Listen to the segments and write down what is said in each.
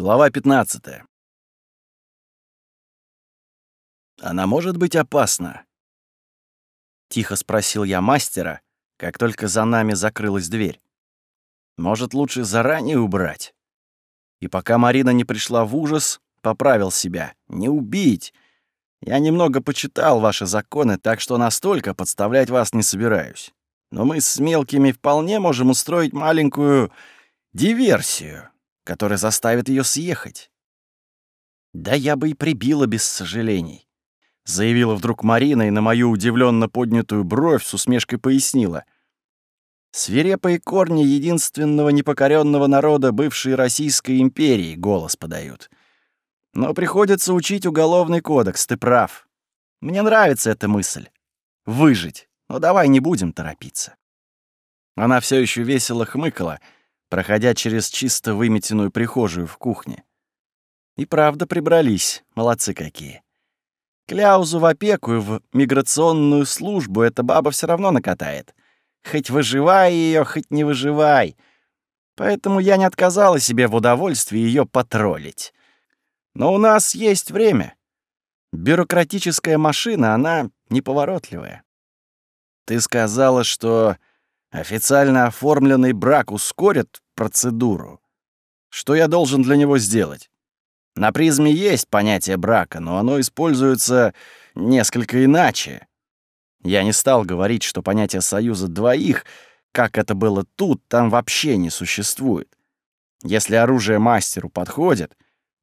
Глава 15. «Она может быть опасна?» Тихо спросил я мастера, как только за нами закрылась дверь. «Может, лучше заранее убрать?» И пока Марина не пришла в ужас, поправил себя. «Не убить! Я немного почитал ваши законы, так что настолько подставлять вас не собираюсь. Но мы с мелкими вполне можем устроить маленькую диверсию который заставит ее съехать. «Да я бы и прибила без сожалений», — заявила вдруг Марина и на мою удивленно поднятую бровь с усмешкой пояснила. «Свирепые корни единственного непокоренного народа бывшей Российской империи голос подают. Но приходится учить уголовный кодекс, ты прав. Мне нравится эта мысль. Выжить. Но давай не будем торопиться». Она все еще весело хмыкала — проходя через чисто выметенную прихожую в кухне. И правда прибрались, молодцы какие. Кляузу в опеку и в миграционную службу эта баба все равно накатает. Хоть выживай ее, хоть не выживай. Поэтому я не отказала себе в удовольствии ее потроллить. Но у нас есть время. Бюрократическая машина, она неповоротливая. Ты сказала, что Официально оформленный брак ускорит процедуру. Что я должен для него сделать? На призме есть понятие брака, но оно используется несколько иначе. Я не стал говорить, что понятие союза двоих, как это было тут, там вообще не существует. Если оружие мастеру подходит,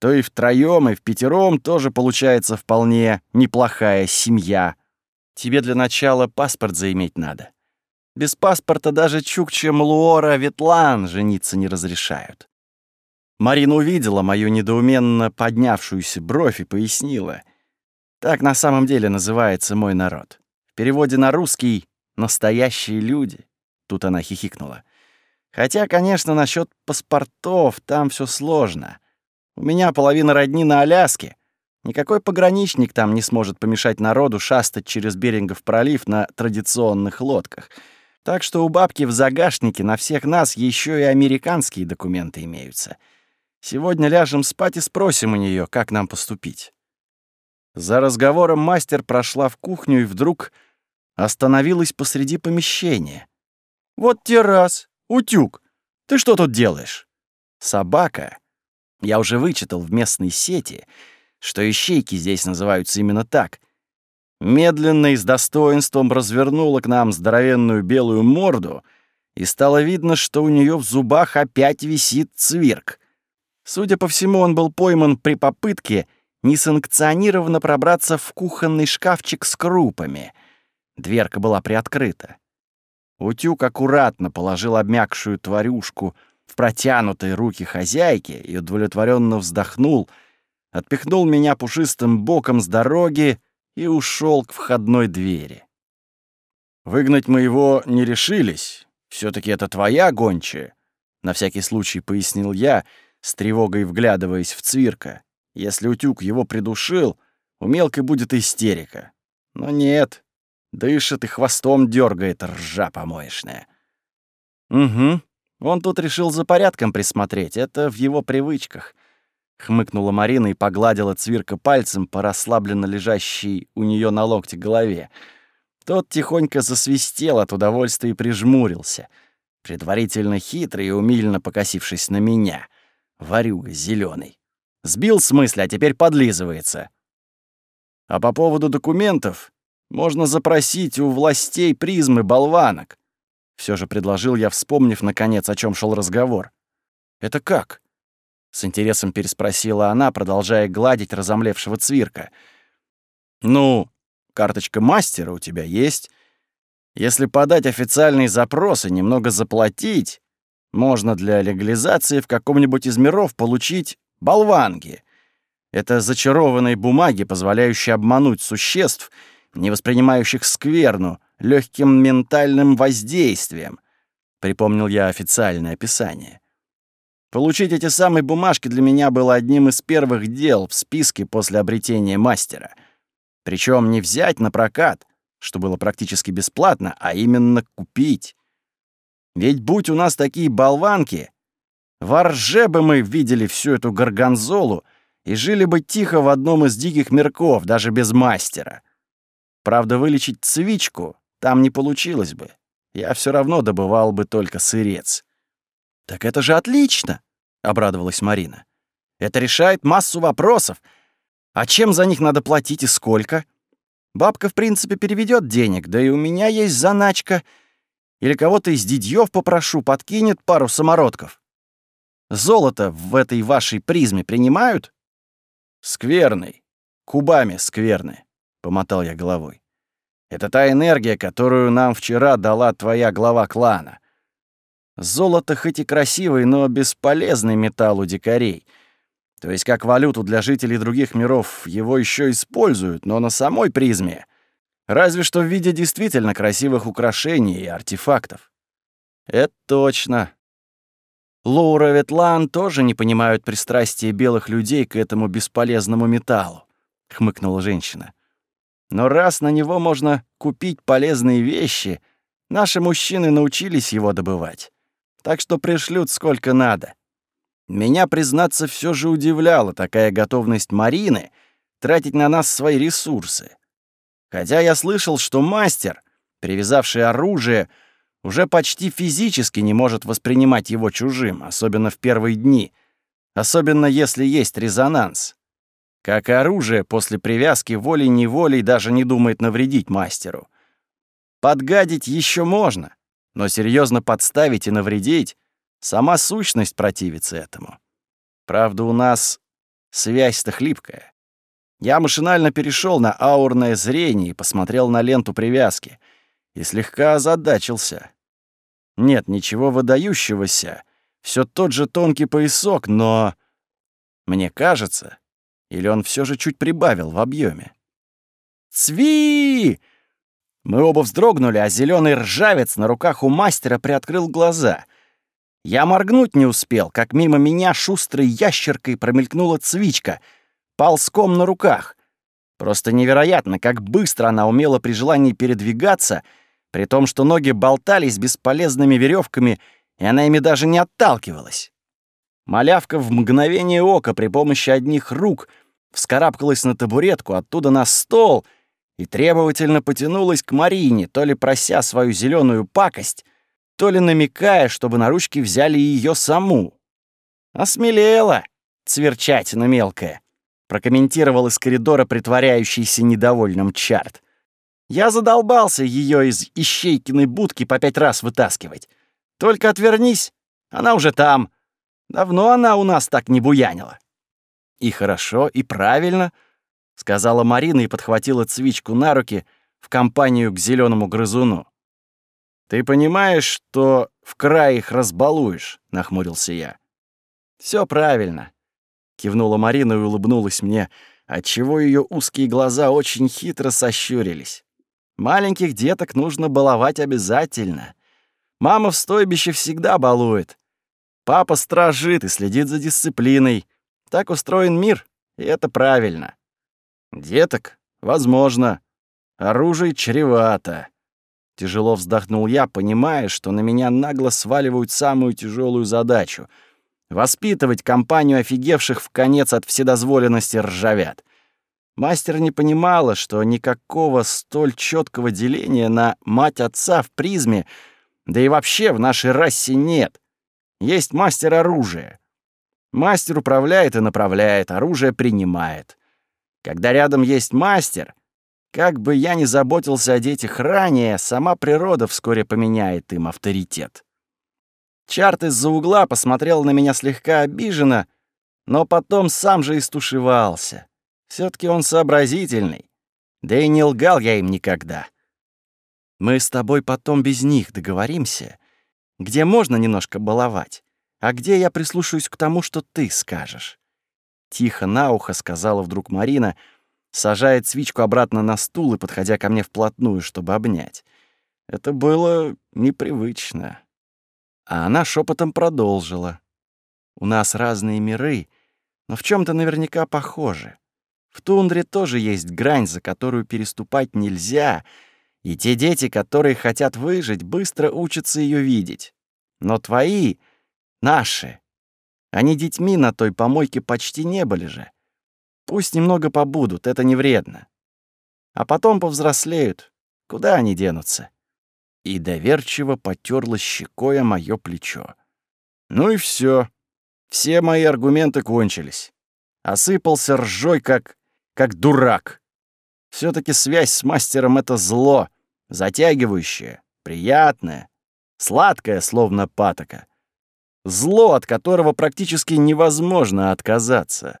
то и втроём, и в пятером тоже получается вполне неплохая семья. Тебе для начала паспорт заиметь надо. Без паспорта даже Чукче Млуора Ветлан жениться не разрешают. Марина увидела мою недоуменно поднявшуюся бровь и пояснила. Так на самом деле называется мой народ. В переводе на русский «настоящие люди». Тут она хихикнула. Хотя, конечно, насчет паспортов там все сложно. У меня половина родни на Аляске. Никакой пограничник там не сможет помешать народу шастать через Берингов пролив на традиционных лодках — так что у бабки в загашнике на всех нас еще и американские документы имеются. Сегодня ляжем спать и спросим у нее, как нам поступить. За разговором мастер прошла в кухню и вдруг остановилась посреди помещения. «Вот те раз! Утюг! Ты что тут делаешь?» Собака. Я уже вычитал в местной сети, что ищейки здесь называются именно так — медленно и с достоинством развернула к нам здоровенную белую морду, и стало видно, что у нее в зубах опять висит цвирк. Судя по всему, он был пойман при попытке несанкционированно пробраться в кухонный шкафчик с крупами. Дверка была приоткрыта. Утюг аккуратно положил обмякшую тварюшку в протянутые руки хозяйки и удовлетворенно вздохнул, отпихнул меня пушистым боком с дороги, и ушел к входной двери. «Выгнать мы его не решились. все таки это твоя гончая», — на всякий случай пояснил я, с тревогой вглядываясь в Цвирка. «Если утюг его придушил, у мелкой будет истерика. Но нет, дышит и хвостом дергает ржа помоечная». «Угу, он тут решил за порядком присмотреть, это в его привычках хмыкнула Марина и погладила Цвирка пальцем по расслабленно лежащей у нее на локте голове. Тот тихонько засвистел от удовольствия и прижмурился, предварительно хитрый и умильно покосившись на меня. Варюга зеленый. Сбил с мысли, а теперь подлизывается. А по поводу документов можно запросить у властей призмы болванок. Все же предложил я, вспомнив, наконец, о чем шел разговор. «Это как?» С интересом переспросила она, продолжая гладить разомлевшего цвирка. «Ну, карточка мастера у тебя есть. Если подать официальный запрос и немного заплатить, можно для легализации в каком-нибудь из миров получить болванги. Это зачарованные бумаги, позволяющие обмануть существ, не воспринимающих скверну, легким ментальным воздействием. Припомнил я официальное описание. Получить эти самые бумажки для меня было одним из первых дел в списке после обретения мастера. Причем не взять на прокат, что было практически бесплатно, а именно купить. Ведь будь у нас такие болванки, Ворже бы мы видели всю эту горгонзолу и жили бы тихо в одном из диких мирков, даже без мастера. Правда, вылечить цвичку там не получилось бы. Я все равно добывал бы только сырец. «Так это же отлично!» — обрадовалась Марина. «Это решает массу вопросов. А чем за них надо платить и сколько? Бабка, в принципе, переведет денег, да и у меня есть заначка. Или кого-то из дидьёв попрошу, подкинет пару самородков. Золото в этой вашей призме принимают?» «Скверный. Кубами скверны», — помотал я головой. «Это та энергия, которую нам вчера дала твоя глава клана. Золото хоть и красивый, но бесполезный металл у дикарей. То есть как валюту для жителей других миров его еще используют, но на самой призме разве что в виде действительно красивых украшений и артефактов. Это точно. Лоура Ветлан тоже не понимают пристрастия белых людей к этому бесполезному металлу, хмыкнула женщина. Но раз на него можно купить полезные вещи, наши мужчины научились его добывать так что пришлют сколько надо. Меня, признаться, все же удивляла такая готовность Марины тратить на нас свои ресурсы. Хотя я слышал, что мастер, привязавший оружие, уже почти физически не может воспринимать его чужим, особенно в первые дни, особенно если есть резонанс. Как и оружие, после привязки волей-неволей даже не думает навредить мастеру. Подгадить еще можно, но серьезно подставить и навредить сама сущность противится этому. Правда, у нас связь-то хлипкая. Я машинально перешел на аурное зрение и посмотрел на ленту привязки и слегка озадачился. Нет ничего выдающегося, все тот же тонкий поясок, но мне кажется, или он все же чуть прибавил в объеме. «Цви!» Мы оба вздрогнули, а зеленый ржавец на руках у мастера приоткрыл глаза. Я моргнуть не успел, как мимо меня шустрой ящеркой промелькнула цвичка, ползком на руках. Просто невероятно, как быстро она умела при желании передвигаться, при том, что ноги болтались бесполезными веревками, и она ими даже не отталкивалась. Малявка в мгновение ока при помощи одних рук вскарабкалась на табуретку, оттуда на стол — и требовательно потянулась к Марине, то ли прося свою зеленую пакость, то ли намекая, чтобы на ручки взяли ее саму. «Осмелела, цверчатина мелкая», — прокомментировал из коридора притворяющийся недовольным чарт. «Я задолбался ее из ищейкиной будки по пять раз вытаскивать. Только отвернись, она уже там. Давно она у нас так не буянила». И хорошо, и правильно —— сказала Марина и подхватила цвичку на руки в компанию к зеленому грызуну. «Ты понимаешь, что в край их разбалуешь?» — нахмурился я. Все правильно», — кивнула Марина и улыбнулась мне, отчего ее узкие глаза очень хитро сощурились. «Маленьких деток нужно баловать обязательно. Мама в стойбище всегда балует. Папа стражит и следит за дисциплиной. Так устроен мир, и это правильно». Деток? Возможно. Оружие чревато. Тяжело вздохнул я, понимая, что на меня нагло сваливают самую тяжелую задачу — воспитывать компанию офигевших в конец от вседозволенности ржавят. Мастер не понимала, что никакого столь четкого деления на мать-отца в призме, да и вообще в нашей расе нет. Есть мастер оружия. Мастер управляет и направляет, оружие принимает. Когда рядом есть мастер, как бы я ни заботился о детях ранее, сама природа вскоре поменяет им авторитет. Чарт из-за угла посмотрел на меня слегка обиженно, но потом сам же истушевался. все таки он сообразительный. Да и не лгал я им никогда. Мы с тобой потом без них договоримся, где можно немножко баловать, а где я прислушаюсь к тому, что ты скажешь. Тихо на ухо сказала вдруг Марина, сажая свечку обратно на стул и подходя ко мне вплотную, чтобы обнять. Это было непривычно. А она шепотом продолжила. «У нас разные миры, но в чем то наверняка похожи. В тундре тоже есть грань, за которую переступать нельзя, и те дети, которые хотят выжить, быстро учатся ее видеть. Но твои, наши, Они детьми на той помойке почти не были же. Пусть немного побудут, это не вредно. А потом повзрослеют. Куда они денутся? И доверчиво потерла щекой моё плечо. Ну и все. Все мои аргументы кончились. Осыпался ржой, как... как дурак. все таки связь с мастером — это зло, затягивающее, приятное, сладкое, словно патока. Зло, от которого практически невозможно отказаться.